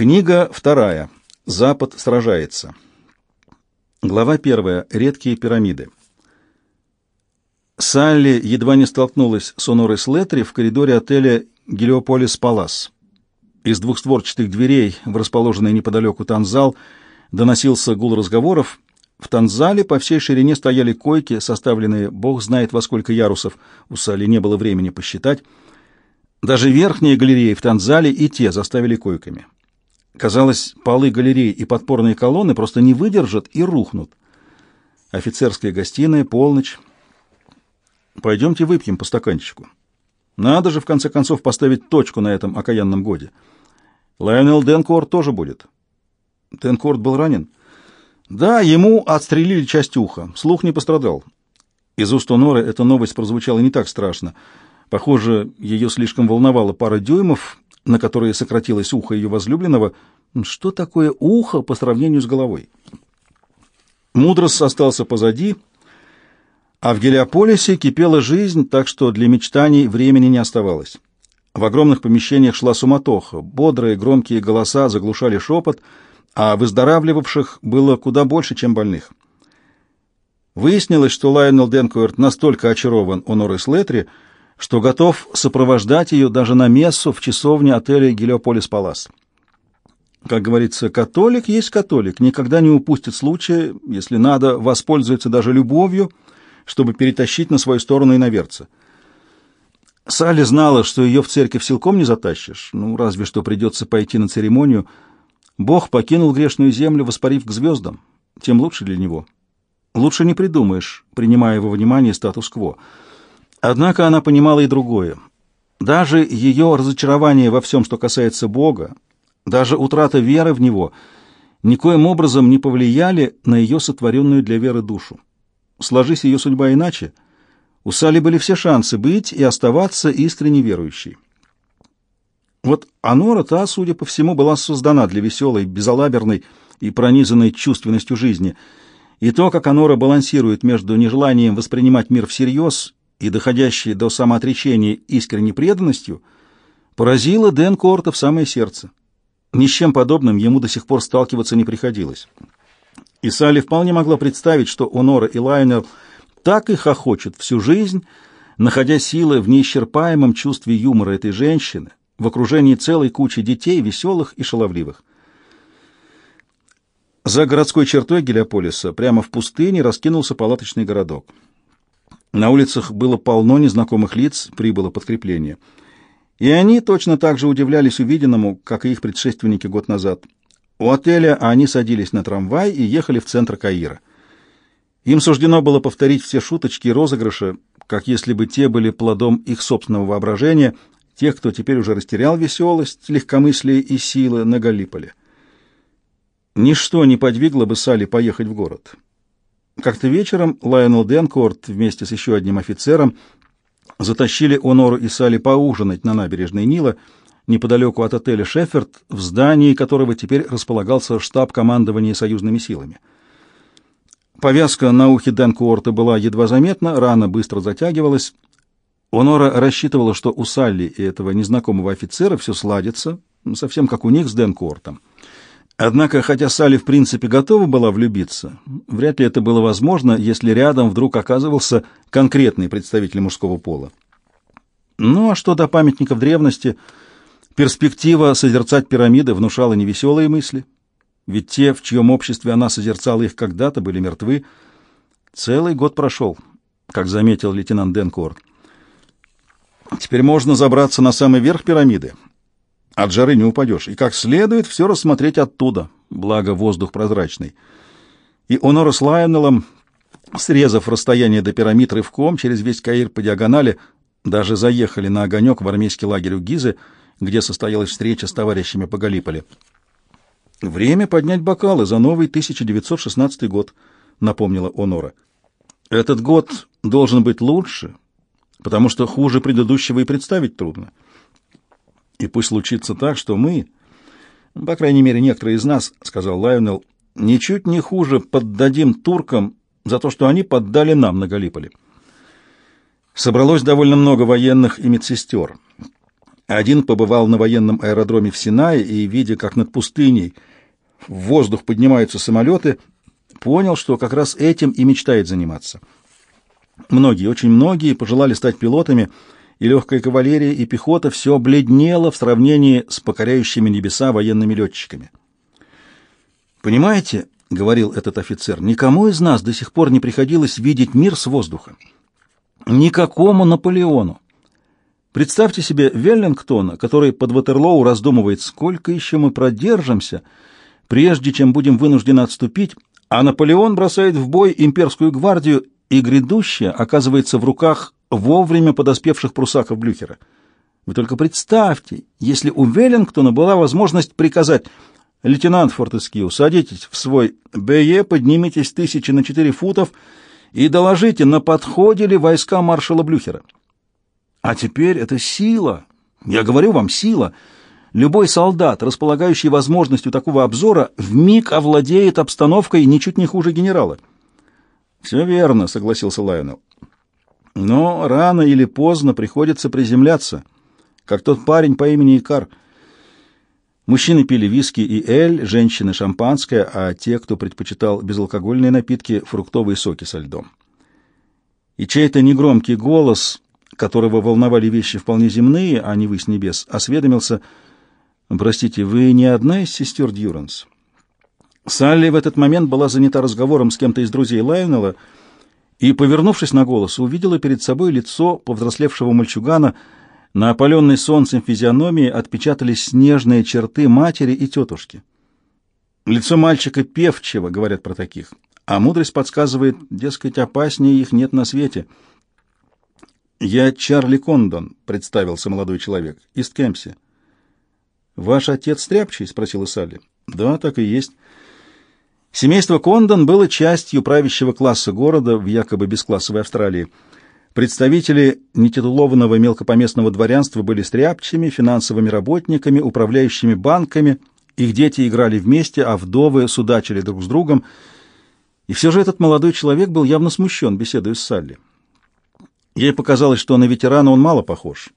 Книга вторая. Запад сражается. Глава первая. Редкие пирамиды. Салли едва не столкнулась с Онорой Слетри в коридоре отеля Гелиополис Палас. Из двухстворчатых дверей в расположенный неподалеку танзал доносился гул разговоров. В танзале по всей ширине стояли койки, составленные бог знает во сколько ярусов. У Салли не было времени посчитать. Даже верхние галереи в танзале и те заставили койками. Казалось, полы галереи и подпорные колонны просто не выдержат и рухнут. Офицерская гостиная, полночь. Пойдемте выпьем по стаканчику. Надо же, в конце концов, поставить точку на этом окаянном годе. Лайонел Денкорт тоже будет. Денкорт был ранен? Да, ему отстрелили часть уха. Слух не пострадал. Из уст Норы эта новость прозвучала не так страшно. Похоже, ее слишком волновала пара дюймов, на которые сократилось ухо ее возлюбленного, что такое ухо по сравнению с головой? Мудрос остался позади, а в Гелиополисе кипела жизнь, так что для мечтаний времени не оставалось. В огромных помещениях шла суматоха, бодрые громкие голоса заглушали шепот, а выздоравливавших было куда больше, чем больных. Выяснилось, что Лайонел Денкуэрт настолько очарован Онорой Слетри, что готов сопровождать ее даже на мессу в часовне отеля Гелиополис Палас. Как говорится, католик есть католик, никогда не упустит случая, если надо, воспользуется даже любовью, чтобы перетащить на свою сторону иноверца. Салли знала, что ее в церковь силком не затащишь, ну, разве что придется пойти на церемонию. Бог покинул грешную землю, воспарив к звездам, тем лучше для него. Лучше не придумаешь, принимая во внимание статус-кво. Однако она понимала и другое. Даже ее разочарование во всем, что касается Бога, даже утрата веры в Него, никоим образом не повлияли на ее сотворенную для веры душу. Сложись ее судьба иначе, у Сали были все шансы быть и оставаться искренне верующей. Вот Анора, та, судя по всему, была создана для веселой, безалаберной и пронизанной чувственностью жизни. И то, как Анора балансирует между нежеланием воспринимать мир всерьез и доходящей до самоотречения искренней преданностью, поразило Дэн Корта в самое сердце. Ни с чем подобным ему до сих пор сталкиваться не приходилось. И Салли вполне могла представить, что Онора и Лайнер так и хохочут всю жизнь, находя силы в неисчерпаемом чувстве юмора этой женщины, в окружении целой кучи детей, веселых и шаловливых. За городской чертой Гелиополиса, прямо в пустыне, раскинулся палаточный городок. На улицах было полно незнакомых лиц, прибыло подкрепление. И они точно так же удивлялись увиденному, как и их предшественники год назад. У отеля они садились на трамвай и ехали в центр Каира. Им суждено было повторить все шуточки и розыгрыши, как если бы те были плодом их собственного воображения, тех, кто теперь уже растерял веселость, легкомыслие и силы на Галиполе. Ничто не подвигло бы Салли поехать в город. Как-то вечером Лайонел Денкорт вместе с еще одним офицером затащили Онору и Салли поужинать на набережной Нила, неподалеку от отеля «Шеффорд», в здании которого теперь располагался штаб командования союзными силами. Повязка на ухе Денкорта была едва заметна, рана быстро затягивалась. Онора рассчитывала, что у Салли и этого незнакомого офицера все сладится, совсем как у них с Денкортом. Однако, хотя Салли в принципе готова была влюбиться, вряд ли это было возможно, если рядом вдруг оказывался конкретный представитель мужского пола. Ну а что до памятников древности, перспектива созерцать пирамиды внушала невеселые мысли, ведь те, в чьем обществе она созерцала их когда-то, были мертвы. Целый год прошел, как заметил лейтенант Денкорт. Теперь можно забраться на самый верх пирамиды, от жары не упадешь. И как следует все рассмотреть оттуда, благо воздух прозрачный. И Онора с Лайонеллом, срезав расстояние до пирамид рывком через весь Каир по диагонали, даже заехали на огонек в армейский лагерь у Гизы, где состоялась встреча с товарищами по Галиполе. «Время поднять бокалы за новый 1916 год», — напомнила Онора. «Этот год должен быть лучше, потому что хуже предыдущего и представить трудно». И пусть случится так, что мы, по крайней мере, некоторые из нас, — сказал Лайонел, — ничуть не хуже поддадим туркам за то, что они поддали нам на Галиполи. Собралось довольно много военных и медсестер. Один побывал на военном аэродроме в Синае и, видя, как над пустыней в воздух поднимаются самолеты, понял, что как раз этим и мечтает заниматься. Многие, очень многие пожелали стать пилотами, и легкая кавалерия, и пехота все бледнело в сравнении с покоряющими небеса военными летчиками. «Понимаете, — говорил этот офицер, — никому из нас до сих пор не приходилось видеть мир с воздуха. Никакому Наполеону. Представьте себе Веллингтона, который под Ватерлоу раздумывает, сколько еще мы продержимся, прежде чем будем вынуждены отступить, а Наполеон бросает в бой имперскую гвардию, и грядущее оказывается в руках вовремя подоспевших прусаков Блюхера. Вы только представьте, если у Веллингтона была возможность приказать «Лейтенант Фортескью, садитесь в свой БЕ, поднимитесь тысячи на четыре футов и доложите, на подходе ли войска маршала Блюхера». А теперь это сила. Я говорю вам, сила. Любой солдат, располагающий возможностью такого обзора, вмиг овладеет обстановкой ничуть не хуже генерала. «Все верно», — согласился Лайонел. «Но рано или поздно приходится приземляться, как тот парень по имени Икар. Мужчины пили виски и эль, женщины — шампанское, а те, кто предпочитал безалкогольные напитки, — фруктовые соки со льдом. И чей-то негромкий голос которого волновали вещи вполне земные, а не вы с небес, осведомился, «Простите, вы не одна из сестер Дьюранс?» Салли в этот момент была занята разговором с кем-то из друзей Лайонела и, повернувшись на голос, увидела перед собой лицо повзрослевшего мальчугана, на опаленной солнцем физиономии отпечатались снежные черты матери и тетушки. Лицо мальчика певчего, говорят про таких, а мудрость подсказывает, дескать, опаснее их нет на свете — «Я Чарли Кондон», — представился молодой человек, — «из Кемпси». «Ваш отец стряпчий?» — спросила Салли. «Да, так и есть». Семейство Кондон было частью правящего класса города в якобы бесклассовой Австралии. Представители нетитулованного мелкопоместного дворянства были стряпчими, финансовыми работниками, управляющими банками, их дети играли вместе, а вдовы судачили друг с другом. И все же этот молодой человек был явно смущен, беседуя с Салли. Ей показалось, что на ветерана он мало похож.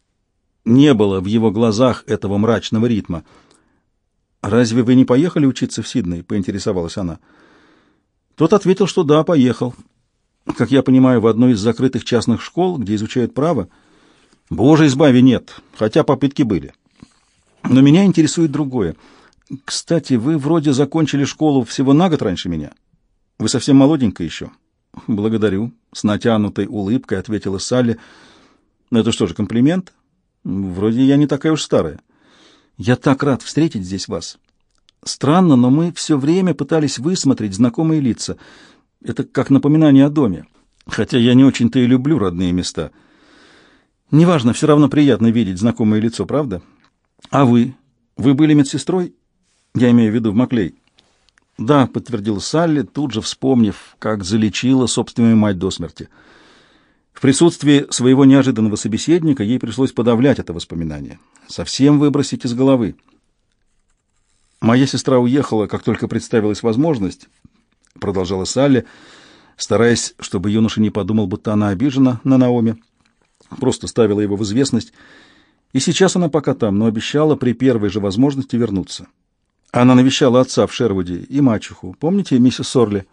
Не было в его глазах этого мрачного ритма. «Разве вы не поехали учиться в Сидней?» — поинтересовалась она. Тот ответил, что да, поехал. Как я понимаю, в одну из закрытых частных школ, где изучают право. Боже, избави, нет, хотя попытки были. Но меня интересует другое. Кстати, вы вроде закончили школу всего на год раньше меня. Вы совсем молоденькая еще. «Благодарю», — с натянутой улыбкой ответила Салли. «Это что же, комплимент? Вроде я не такая уж старая. Я так рад встретить здесь вас. Странно, но мы все время пытались высмотреть знакомые лица. Это как напоминание о доме. Хотя я не очень-то и люблю родные места. Неважно, все равно приятно видеть знакомое лицо, правда? А вы? Вы были медсестрой? Я имею в виду в Маклей». «Да», — подтвердил Салли, тут же вспомнив, как залечила собственную мать до смерти. В присутствии своего неожиданного собеседника ей пришлось подавлять это воспоминание, совсем выбросить из головы. «Моя сестра уехала, как только представилась возможность», — продолжала Салли, стараясь, чтобы юноша не подумал, будто она обижена на Наоми, просто ставила его в известность, и сейчас она пока там, но обещала при первой же возможности вернуться. Она навещала отца в Шервуде и мачеху. Помните миссис Сорли?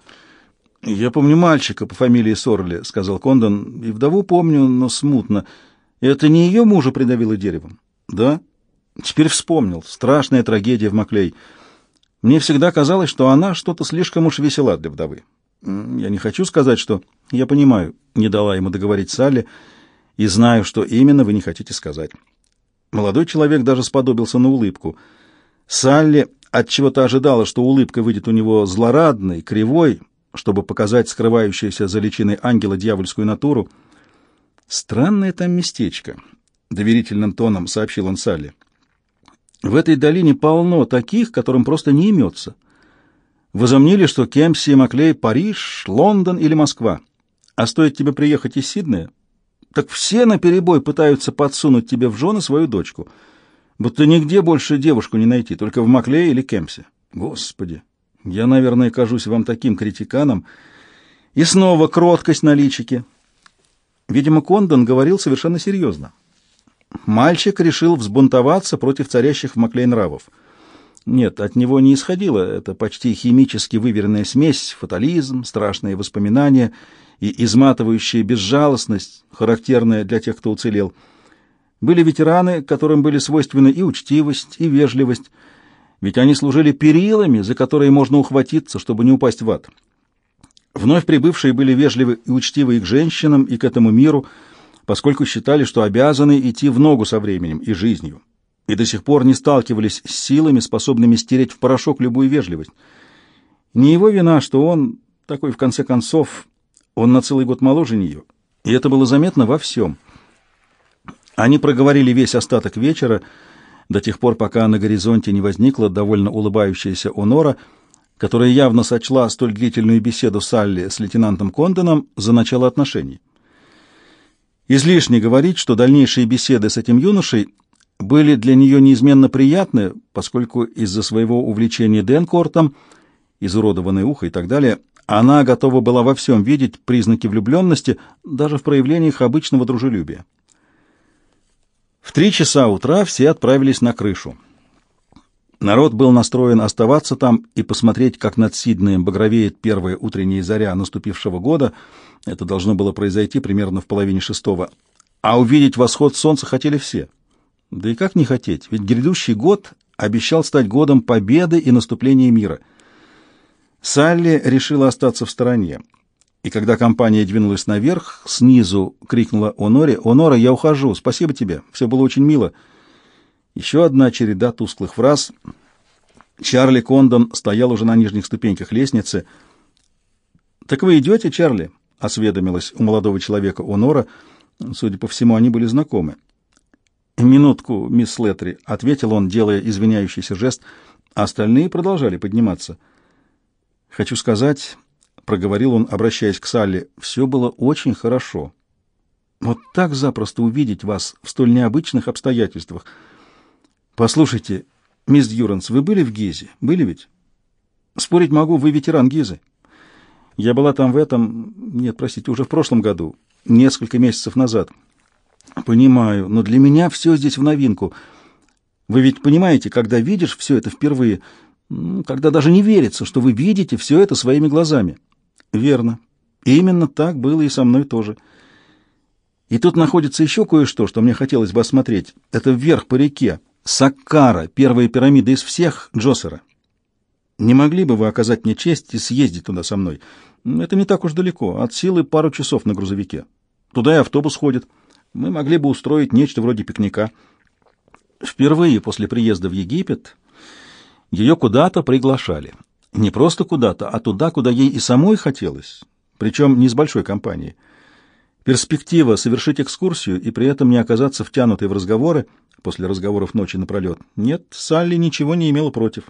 «Я помню мальчика по фамилии Сорли», — сказал Кондон. «И вдову помню, но смутно. Это не ее мужа придавило деревом?» «Да?» «Теперь вспомнил. Страшная трагедия в Маклей. Мне всегда казалось, что она что-то слишком уж весела для вдовы. Я не хочу сказать, что... Я понимаю, не дала ему договорить Салли, и знаю, что именно вы не хотите сказать». Молодой человек даже сподобился на улыбку. Салли от чего то ожидала, что улыбка выйдет у него злорадной, кривой, чтобы показать скрывающуюся за личиной ангела дьявольскую натуру. «Странное там местечко», — доверительным тоном сообщил он Салли. «В этой долине полно таких, которым просто не имется. Возомнили, что Кемси Маклей — Париж, Лондон или Москва. А стоит тебе приехать из Сиднея, так все наперебой пытаются подсунуть тебе в жены свою дочку» будто нигде больше девушку не найти, только в Маклее или Кемпсе. Господи, я, наверное, кажусь вам таким критиканом. И снова кроткость на личике. Видимо, Кондон говорил совершенно серьезно. мальчик решил взбунтоваться против царящих в Маклей нравов. Нет, от него не исходила эта почти химически выверенная смесь, фатализм, страшные воспоминания и изматывающая безжалостность, характерная для тех, кто уцелел. Были ветераны, которым были свойственны и учтивость, и вежливость, ведь они служили перилами, за которые можно ухватиться, чтобы не упасть в ад. Вновь прибывшие были вежливы и учтивы и к женщинам, и к этому миру, поскольку считали, что обязаны идти в ногу со временем и жизнью, и до сих пор не сталкивались с силами, способными стереть в порошок любую вежливость. Не его вина, что он, такой в конце концов, он на целый год моложе нее, и это было заметно во всем. Они проговорили весь остаток вечера, до тех пор, пока на горизонте не возникла довольно улыбающаяся Онора, которая явно сочла столь длительную беседу Салли с лейтенантом Кондоном за начало отношений. Излишне говорить, что дальнейшие беседы с этим юношей были для нее неизменно приятны, поскольку из-за своего увлечения Денкортом, изуродованное ухо и так далее, она готова была во всем видеть признаки влюбленности, даже в проявлениях обычного дружелюбия. В три часа утра все отправились на крышу. Народ был настроен оставаться там и посмотреть, как над Сиднеем багровеет первая утренняя заря наступившего года. Это должно было произойти примерно в половине шестого. А увидеть восход солнца хотели все. Да и как не хотеть, ведь грядущий год обещал стать годом победы и наступления мира. Салли решила остаться в стороне. И когда компания двинулась наверх, снизу крикнула Оноре, «Онора, я ухожу, спасибо тебе, все было очень мило». Еще одна череда тусклых фраз. Чарли Кондон стоял уже на нижних ступеньках лестницы. «Так вы идете, Чарли?» — осведомилась у молодого человека Онора. Судя по всему, они были знакомы. «Минутку, мисс Летри», — ответил он, делая извиняющийся жест. Остальные продолжали подниматься. «Хочу сказать...» — проговорил он, обращаясь к Салли, — все было очень хорошо. Вот так запросто увидеть вас в столь необычных обстоятельствах. Послушайте, мисс Дьюранс, вы были в Гизе? Были ведь? Спорить могу, вы ветеран Гизы. Я была там в этом... Нет, простите, уже в прошлом году, несколько месяцев назад. Понимаю, но для меня все здесь в новинку. Вы ведь понимаете, когда видишь все это впервые, когда даже не верится, что вы видите все это своими глазами. Верно. Именно так было и со мной тоже. И тут находится еще кое-что, что мне хотелось бы осмотреть. Это вверх по реке. Саккара, первая пирамида из всех Джосера. Не могли бы вы оказать мне честь и съездить туда со мной? Это не так уж далеко, от силы пару часов на грузовике. Туда и автобус ходит. Мы могли бы устроить нечто вроде пикника. Впервые после приезда в Египет ее куда-то приглашали. Не просто куда-то, а туда, куда ей и самой хотелось, причем не с большой компанией. Перспектива совершить экскурсию и при этом не оказаться втянутой в разговоры после разговоров ночи напролет. Нет, Салли ничего не имела против.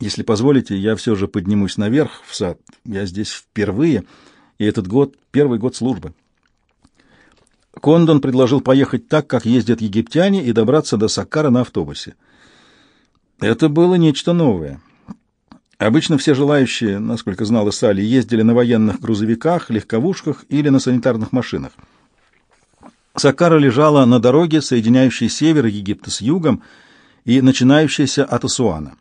Если позволите, я все же поднимусь наверх, в сад. Я здесь впервые, и этот год — первый год службы. Кондон предложил поехать так, как ездят египтяне, и добраться до Саккара на автобусе. Это было нечто новое. Обычно все желающие, насколько знала Салли, ездили на военных грузовиках, легковушках или на санитарных машинах. Саккара лежала на дороге, соединяющей север Египта с югом и начинающейся от Асуана.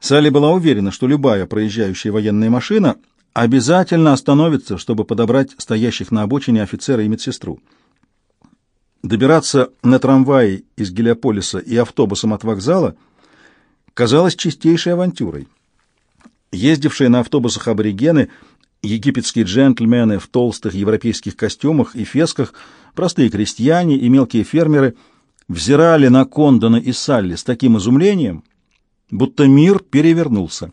Салли была уверена, что любая проезжающая военная машина обязательно остановится, чтобы подобрать стоящих на обочине офицера и медсестру. Добираться на трамвае из Гелиополиса и автобусом от вокзала казалось чистейшей авантюрой. Ездившие на автобусах аборигены, египетские джентльмены в толстых европейских костюмах и фесках, простые крестьяне и мелкие фермеры взирали на Кондона и Салли с таким изумлением, будто мир перевернулся.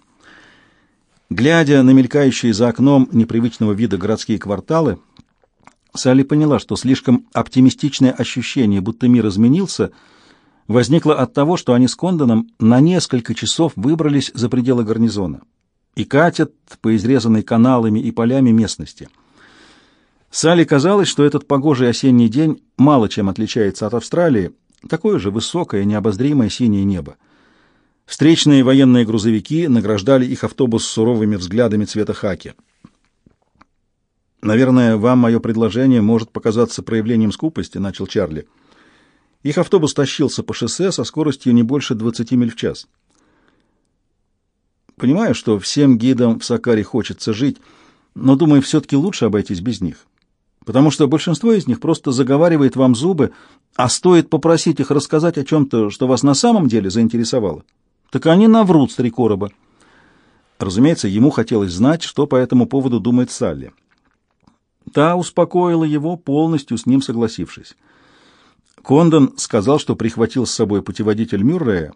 Глядя на мелькающие за окном непривычного вида городские кварталы, Салли поняла, что слишком оптимистичное ощущение, будто мир изменился, возникло от того, что они с Кондоном на несколько часов выбрались за пределы гарнизона и катят по изрезанной каналами и полями местности. Салли казалось, что этот погожий осенний день мало чем отличается от Австралии, такое же высокое, необозримое синее небо. Встречные военные грузовики награждали их автобус суровыми взглядами цвета хаки. «Наверное, вам мое предложение может показаться проявлением скупости», — начал Чарли. Их автобус тащился по шоссе со скоростью не больше 20 миль в час. Понимаю, что всем гидам в Сакаре хочется жить, но, думаю, все-таки лучше обойтись без них. Потому что большинство из них просто заговаривает вам зубы, а стоит попросить их рассказать о чем-то, что вас на самом деле заинтересовало, так они наврут с три короба. Разумеется, ему хотелось знать, что по этому поводу думает Салли. Та успокоила его, полностью с ним согласившись. Кондон сказал, что прихватил с собой путеводитель Мюррея.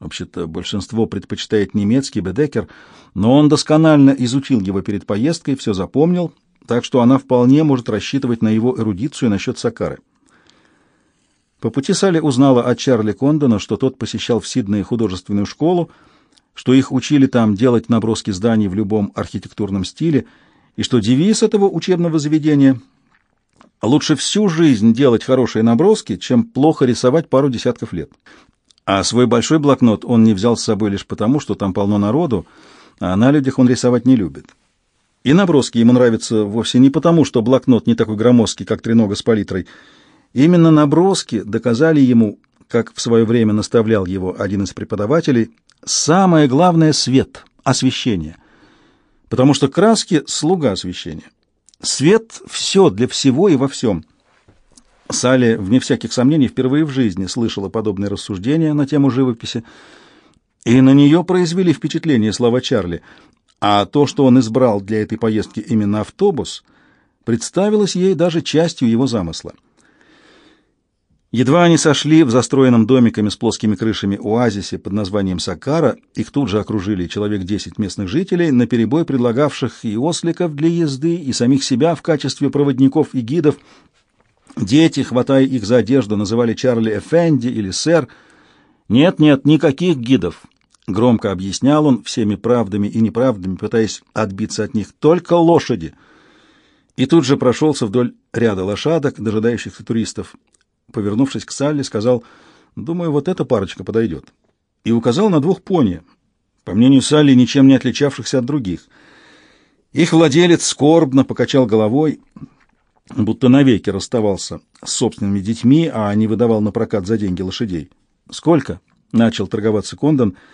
Вообще-то большинство предпочитает немецкий Бедекер, но он досконально изучил его перед поездкой, все запомнил, так что она вполне может рассчитывать на его эрудицию насчет Сакары. По пути Салли узнала от Чарли Кондона, что тот посещал в Сиднее художественную школу, что их учили там делать наброски зданий в любом архитектурном стиле, и что девиз этого учебного заведения «Лучше всю жизнь делать хорошие наброски, чем плохо рисовать пару десятков лет». А свой большой блокнот он не взял с собой лишь потому, что там полно народу, а на людях он рисовать не любит. И наброски ему нравятся вовсе не потому, что блокнот не такой громоздкий, как тренога с палитрой. Именно наброски доказали ему, как в свое время наставлял его один из преподавателей, самое главное — свет, освещение. Потому что краски — слуга освещения. Свет — все для всего и во всем. Салли, вне всяких сомнений, впервые в жизни слышала подобные рассуждения на тему живописи, и на нее произвели впечатление слова Чарли — а то, что он избрал для этой поездки именно автобус, представилось ей даже частью его замысла. Едва они сошли в застроенном домиками с плоскими крышами оазисе под названием Сакара, их тут же окружили человек десять местных жителей, наперебой предлагавших и осликов для езды, и самих себя в качестве проводников и гидов. Дети, хватая их за одежду, называли Чарли Эфенди или сэр. Нет-нет, никаких гидов. Громко объяснял он всеми правдами и неправдами, пытаясь отбиться от них. Только лошади. И тут же прошелся вдоль ряда лошадок, дожидающихся туристов. Повернувшись к Салли, сказал, «Думаю, вот эта парочка подойдет». И указал на двух пони, по мнению Салли, ничем не отличавшихся от других. Их владелец скорбно покачал головой, будто навеки расставался с собственными детьми, а не выдавал на прокат за деньги лошадей. «Сколько?» — начал торговаться Кондон —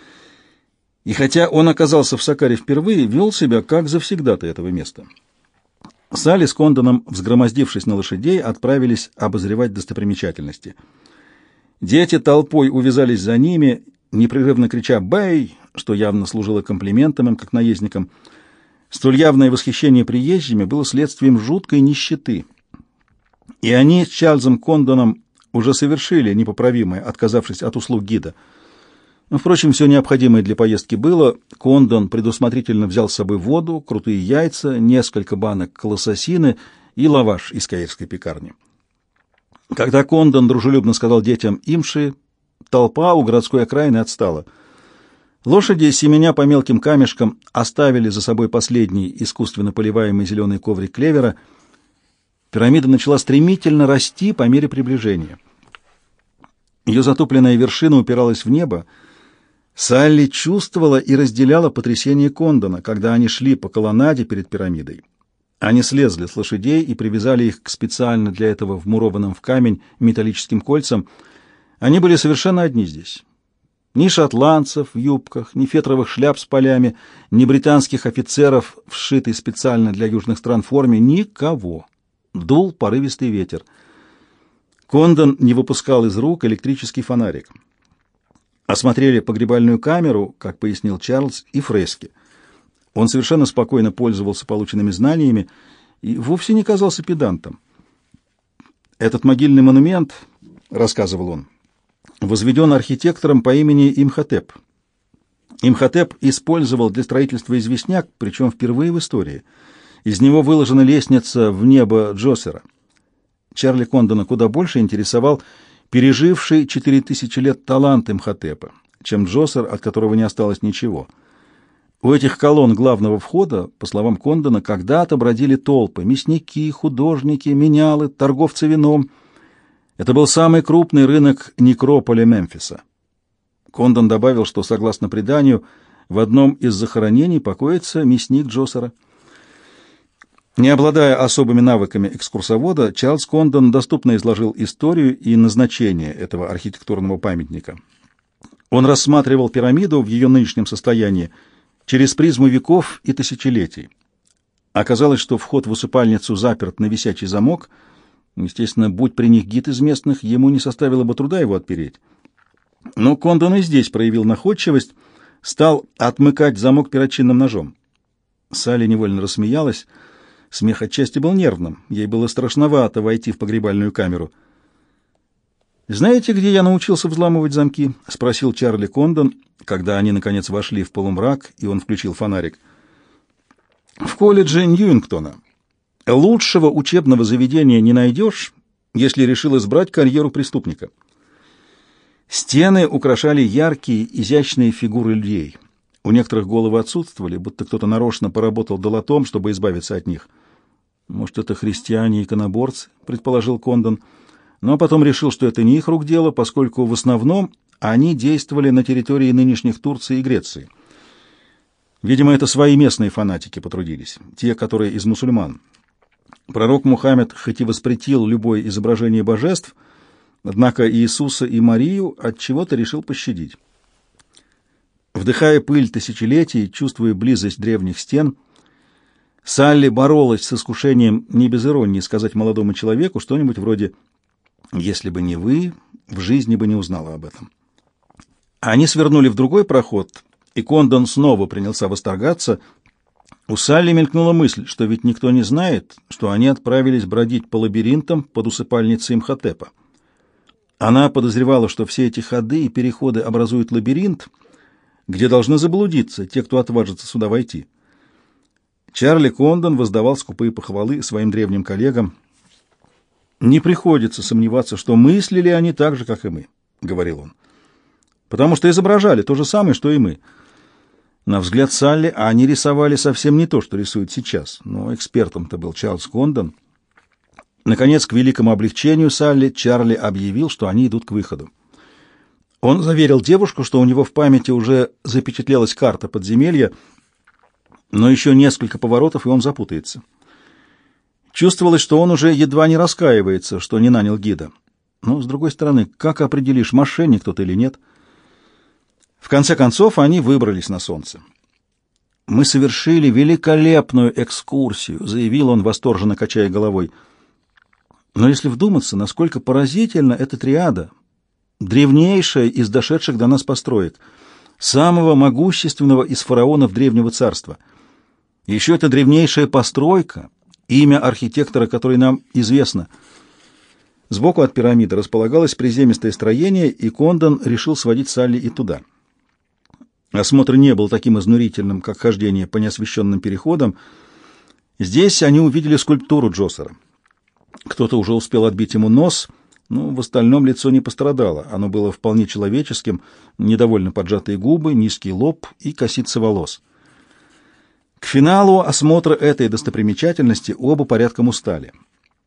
и хотя он оказался в Сакаре впервые, вел себя как завсегдата этого места. Салли с Кондоном, взгромоздившись на лошадей, отправились обозревать достопримечательности. Дети толпой увязались за ними, непрерывно крича «Бэй!», что явно служило комплиментом им, как наездникам. Столь явное восхищение приезжими было следствием жуткой нищеты. И они с Чарльзом Кондоном уже совершили непоправимое, отказавшись от услуг гида — Впрочем, все необходимое для поездки было. Кондон предусмотрительно взял с собой воду, крутые яйца, несколько банок колососины и лаваш из каирской пекарни. Когда Кондон дружелюбно сказал детям «имши», толпа у городской окраины отстала. Лошади, семеня по мелким камешкам, оставили за собой последний искусственно поливаемый зеленый коврик клевера. Пирамида начала стремительно расти по мере приближения. Ее затопленная вершина упиралась в небо, Салли чувствовала и разделяла потрясение Кондона, когда они шли по колоннаде перед пирамидой. Они слезли с лошадей и привязали их к специально для этого вмурованным в камень металлическим кольцам. Они были совершенно одни здесь. Ни шотландцев в юбках, ни фетровых шляп с полями, ни британских офицеров, вшитой специально для южных стран форме, никого. Дул порывистый ветер. Кондон не выпускал из рук электрический фонарик. Осмотрели погребальную камеру, как пояснил Чарльз, и фрески. Он совершенно спокойно пользовался полученными знаниями и вовсе не казался педантом. «Этот могильный монумент, — рассказывал он, — возведен архитектором по имени Имхотеп. Имхотеп использовал для строительства известняк, причем впервые в истории. Из него выложена лестница в небо Джосера. Чарли Кондона куда больше интересовал переживший четыре тысячи лет талант Имхотепа, чем Джосер, от которого не осталось ничего. У этих колонн главного входа, по словам Кондона, когда-то бродили толпы — мясники, художники, менялы, торговцы вином. Это был самый крупный рынок некрополя Мемфиса. Кондон добавил, что, согласно преданию, в одном из захоронений покоится мясник Джосера. Не обладая особыми навыками экскурсовода, Чарльз Кондон доступно изложил историю и назначение этого архитектурного памятника. Он рассматривал пирамиду в ее нынешнем состоянии через призму веков и тысячелетий. Оказалось, что вход в усыпальницу заперт на висячий замок. Естественно, будь при них гид из местных, ему не составило бы труда его отпереть. Но Кондон и здесь проявил находчивость, стал отмыкать замок перочинным ножом. Салли невольно рассмеялась. Смех отчасти был нервным. Ей было страшновато войти в погребальную камеру. «Знаете, где я научился взламывать замки?» — спросил Чарли Кондон, когда они, наконец, вошли в полумрак, и он включил фонарик. «В колледже Ньюингтона. Лучшего учебного заведения не найдешь, если решил избрать карьеру преступника». Стены украшали яркие, изящные фигуры людей. У некоторых головы отсутствовали, будто кто-то нарочно поработал долотом, чтобы избавиться от них. Может, это христиане и иконоборцы, предположил Кондон, но потом решил, что это не их рук дело, поскольку в основном они действовали на территории нынешних Турции и Греции. Видимо, это свои местные фанатики потрудились, те, которые из мусульман. Пророк Мухаммед хоть и воспретил любое изображение божеств, Однако Иисуса и Марию от чего-то решил пощадить. Вдыхая пыль тысячелетий, чувствуя близость древних стен, Салли боролась с искушением не без иронии сказать молодому человеку что-нибудь вроде «Если бы не вы, в жизни бы не узнала об этом». Они свернули в другой проход, и Кондон снова принялся восторгаться. У Салли мелькнула мысль, что ведь никто не знает, что они отправились бродить по лабиринтам под усыпальницей Имхотепа. Она подозревала, что все эти ходы и переходы образуют лабиринт, где должны заблудиться те, кто отважится сюда войти. Чарли Кондон воздавал скупые похвалы своим древним коллегам. «Не приходится сомневаться, что мыслили они так же, как и мы», — говорил он. «Потому что изображали то же самое, что и мы». На взгляд Салли они рисовали совсем не то, что рисуют сейчас, но экспертом-то был Чарльз Кондон — Наконец, к великому облегчению Салли, Чарли объявил, что они идут к выходу. Он заверил девушку, что у него в памяти уже запечатлелась карта подземелья, но еще несколько поворотов, и он запутается. Чувствовалось, что он уже едва не раскаивается, что не нанял гида. Но, с другой стороны, как определишь, мошенник тот или нет? В конце концов, они выбрались на солнце. «Мы совершили великолепную экскурсию», — заявил он, восторженно качая головой — но если вдуматься, насколько поразительна эта триада, древнейшая из дошедших до нас построек, самого могущественного из фараонов Древнего Царства. Еще это древнейшая постройка, имя архитектора, который нам известно. Сбоку от пирамиды располагалось приземистое строение, и Кондон решил сводить Салли и туда. Осмотр не был таким изнурительным, как хождение по неосвещенным переходам. Здесь они увидели скульптуру Джосера. Кто-то уже успел отбить ему нос, но в остальном лицо не пострадало. Оно было вполне человеческим, недовольно поджатые губы, низкий лоб и косица волос. К финалу осмотра этой достопримечательности оба порядком устали.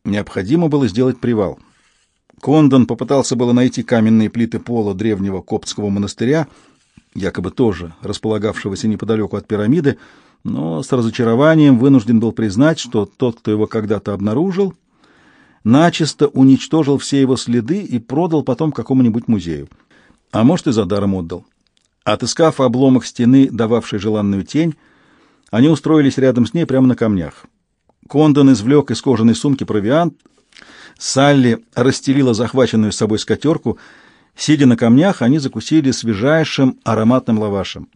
Необходимо было сделать привал. Кондон попытался было найти каменные плиты пола древнего коптского монастыря, якобы тоже располагавшегося неподалеку от пирамиды, но с разочарованием вынужден был признать, что тот, кто его когда-то обнаружил, начисто уничтожил все его следы и продал потом какому-нибудь музею. А может, и за даром отдал. Отыскав обломок стены, дававший желанную тень, они устроились рядом с ней прямо на камнях. Кондон извлек из кожаной сумки провиант, Салли расстелила захваченную с собой скатерку. Сидя на камнях, они закусили свежайшим ароматным лавашем.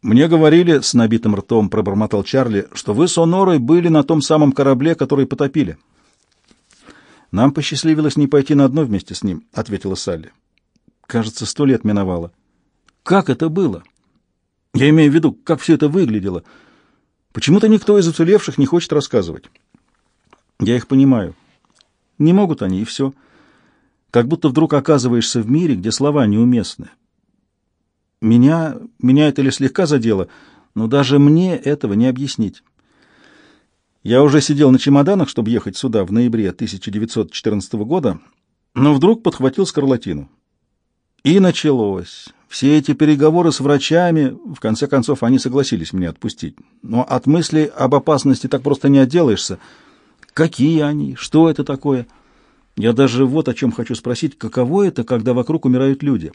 «Мне говорили, — с набитым ртом пробормотал Чарли, — что вы с Онорой были на том самом корабле, который потопили». «Нам посчастливилось не пойти на дно вместе с ним», — ответила Салли. «Кажется, сто лет миновало». «Как это было?» «Я имею в виду, как все это выглядело. Почему-то никто из уцелевших не хочет рассказывать». «Я их понимаю. Не могут они, и все. Как будто вдруг оказываешься в мире, где слова неуместны. Меня, меня это лишь слегка задело, но даже мне этого не объяснить». Я уже сидел на чемоданах, чтобы ехать сюда в ноябре 1914 года, но вдруг подхватил скарлатину. И началось. Все эти переговоры с врачами, в конце концов, они согласились меня отпустить. Но от мысли об опасности так просто не отделаешься. Какие они? Что это такое? Я даже вот о чем хочу спросить. Каково это, когда вокруг умирают люди?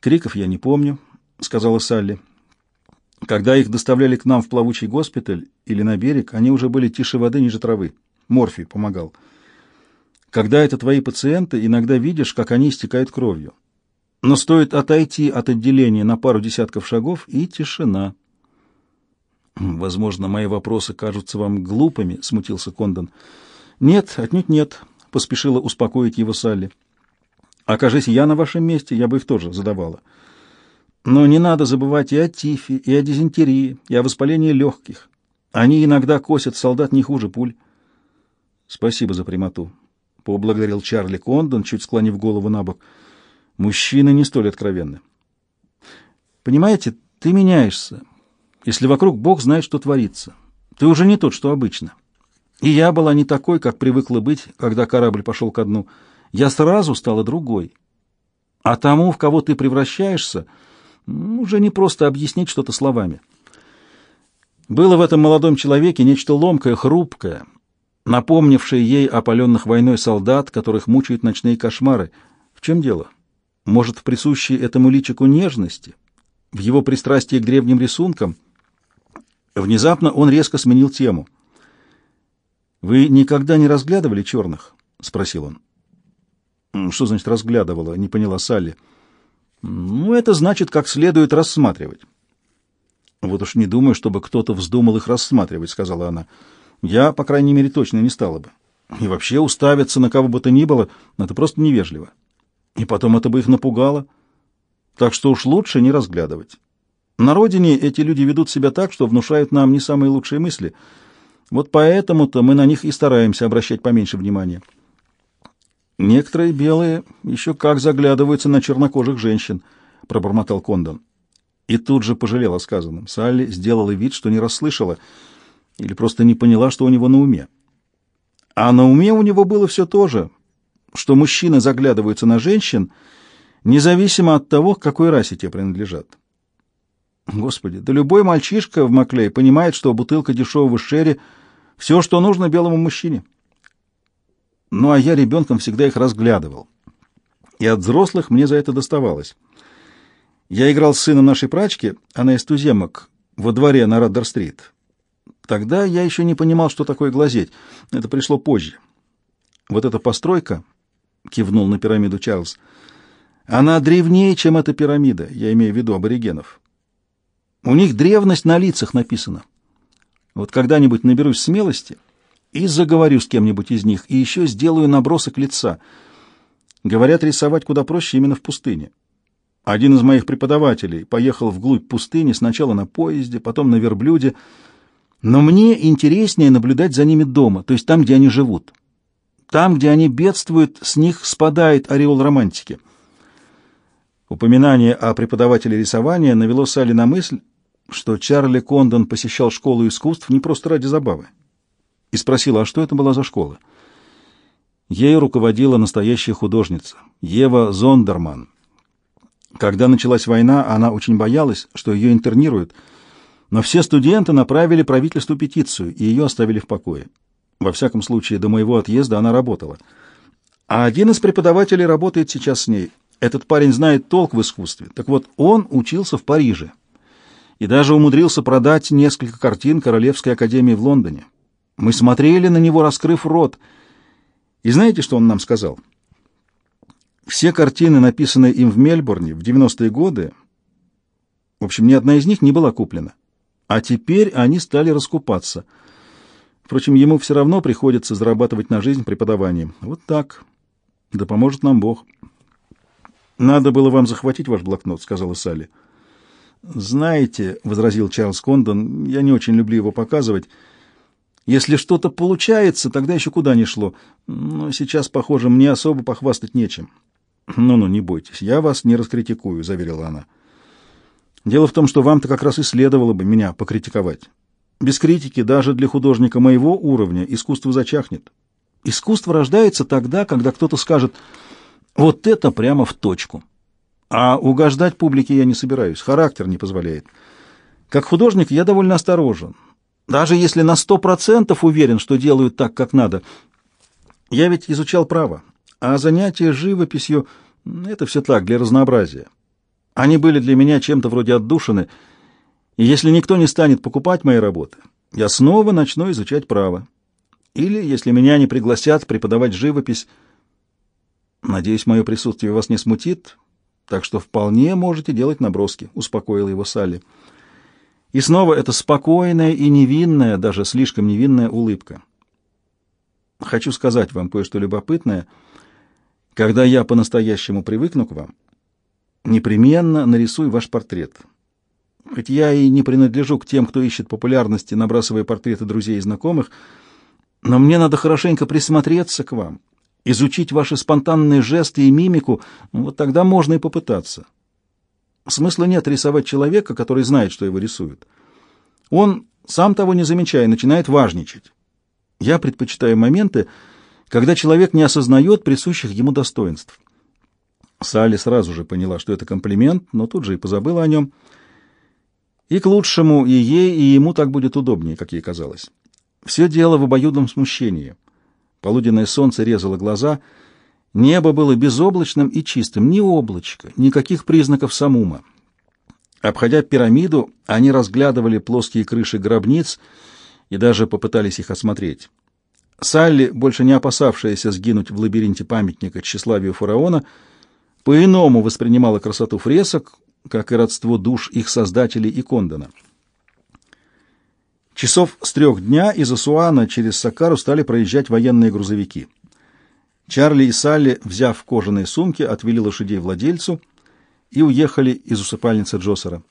Криков я не помню, — сказала Салли. Когда их доставляли к нам в плавучий госпиталь или на берег, они уже были тише воды ниже травы. Морфий помогал. Когда это твои пациенты, иногда видишь, как они истекают кровью. Но стоит отойти от отделения на пару десятков шагов, и тишина. «Возможно, мои вопросы кажутся вам глупыми», — смутился Кондон. «Нет, отнюдь нет», — поспешила успокоить его Салли. «Окажись я на вашем месте, я бы их тоже задавала. Но не надо забывать и о тифе, и о дизентерии, и о воспалении легких. Они иногда косят солдат не хуже пуль». «Спасибо за прямоту», — поблагодарил Чарли Кондон, чуть склонив голову на бок. Мужчины не столь откровенны. Понимаете, ты меняешься, если вокруг Бог знает, что творится. Ты уже не тот, что обычно. И я была не такой, как привыкла быть, когда корабль пошел ко дну. Я сразу стала другой. А тому, в кого ты превращаешься, уже не просто объяснить что-то словами. Было в этом молодом человеке нечто ломкое, хрупкое, напомнившее ей опаленных войной солдат, которых мучают ночные кошмары. В чем дело? Может, в присущей этому личику нежности, в его пристрастии к древним рисункам? Внезапно он резко сменил тему. «Вы никогда не разглядывали черных?» — спросил он. «Что значит разглядывала?» — не поняла Салли. «Ну, это значит, как следует рассматривать». «Вот уж не думаю, чтобы кто-то вздумал их рассматривать», — сказала она. «Я, по крайней мере, точно не стала бы. И вообще уставиться на кого бы то ни было — это просто невежливо». И потом это бы их напугало. Так что уж лучше не разглядывать. На родине эти люди ведут себя так, что внушают нам не самые лучшие мысли. Вот поэтому-то мы на них и стараемся обращать поменьше внимания. Некоторые белые еще как заглядываются на чернокожих женщин, пробормотал Кондон. И тут же пожалел о сказанном. Салли сделала вид, что не расслышала или просто не поняла, что у него на уме. А на уме у него было все то же, что мужчины заглядываются на женщин, независимо от того, к какой расе те принадлежат. Господи, да любой мальчишка в Маклей понимает, что бутылка дешевого шерри — все, что нужно белому мужчине. Ну, а я ребенком всегда их разглядывал. И от взрослых мне за это доставалось. Я играл с сыном нашей прачки, она из туземок, во дворе на Раддер-стрит. Тогда я еще не понимал, что такое глазеть. Это пришло позже. Вот эта постройка — кивнул на пирамиду Чарльз. «Она древнее, чем эта пирамида, я имею в виду аборигенов. У них древность на лицах написана. Вот когда-нибудь наберусь смелости и заговорю с кем-нибудь из них, и еще сделаю набросок лица. Говорят, рисовать куда проще именно в пустыне. Один из моих преподавателей поехал вглубь пустыни сначала на поезде, потом на верблюде, но мне интереснее наблюдать за ними дома, то есть там, где они живут». Там, где они бедствуют, с них спадает ореол романтики. Упоминание о преподавателе рисования навело Салли на мысль, что Чарли Кондон посещал школу искусств не просто ради забавы. И спросила, а что это была за школа? Ею руководила настоящая художница, Ева Зондерман. Когда началась война, она очень боялась, что ее интернируют, но все студенты направили правительству петицию, и ее оставили в покое. Во всяком случае, до моего отъезда она работала. А один из преподавателей работает сейчас с ней. Этот парень знает толк в искусстве. Так вот, он учился в Париже и даже умудрился продать несколько картин Королевской академии в Лондоне. Мы смотрели на него, раскрыв рот. И знаете, что он нам сказал? Все картины, написанные им в Мельбурне в 90-е годы, в общем, ни одна из них не была куплена. А теперь они стали раскупаться — Впрочем, ему все равно приходится зарабатывать на жизнь преподаванием. Вот так. Да поможет нам Бог. «Надо было вам захватить ваш блокнот», — сказала Салли. «Знаете», — возразил Чарльз Кондон, — «я не очень люблю его показывать. Если что-то получается, тогда еще куда ни шло. Но сейчас, похоже, мне особо похвастать нечем». «Ну-ну, не бойтесь, я вас не раскритикую», — заверила она. «Дело в том, что вам-то как раз и следовало бы меня покритиковать. Без критики даже для художника моего уровня искусство зачахнет. Искусство рождается тогда, когда кто-то скажет «вот это прямо в точку». А угождать публике я не собираюсь, характер не позволяет. Как художник я довольно осторожен. Даже если на сто процентов уверен, что делаю так, как надо. Я ведь изучал право, а занятия живописью — это все так, для разнообразия. Они были для меня чем-то вроде отдушины, и если никто не станет покупать мои работы, я снова начну изучать право. Или, если меня не пригласят преподавать живопись, надеюсь, мое присутствие вас не смутит, так что вполне можете делать наброски, — успокоила его Салли. И снова эта спокойная и невинная, даже слишком невинная улыбка. Хочу сказать вам кое-что любопытное. Когда я по-настоящему привыкну к вам, непременно нарисуй ваш портрет. Хоть я и не принадлежу к тем, кто ищет популярности, набрасывая портреты друзей и знакомых, но мне надо хорошенько присмотреться к вам, изучить ваши спонтанные жесты и мимику, вот тогда можно и попытаться. Смысла нет рисовать человека, который знает, что его рисуют. Он, сам того не замечая, начинает важничать. Я предпочитаю моменты, когда человек не осознает присущих ему достоинств. Салли сразу же поняла, что это комплимент, но тут же и позабыла о нем. И к лучшему и ей, и ему так будет удобнее, как ей казалось. Все дело в обоюдном смущении. Полуденное солнце резало глаза, небо было безоблачным и чистым, ни облачка, никаких признаков самума. Обходя пирамиду, они разглядывали плоские крыши гробниц и даже попытались их осмотреть. Салли, больше не опасавшаяся сгинуть в лабиринте памятника тщеславию фараона, по-иному воспринимала красоту фресок, как и родство душ их создателей и Кондона. Часов с трех дня из Асуана через Сакару стали проезжать военные грузовики. Чарли и Салли, взяв кожаные сумки, отвели лошадей владельцу и уехали из усыпальницы Джосера.